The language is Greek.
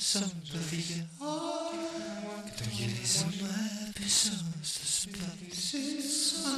σαν παιδιά Και το γυρίζαμε πίσω στο σπίτι. Σαν να δούμε κυριά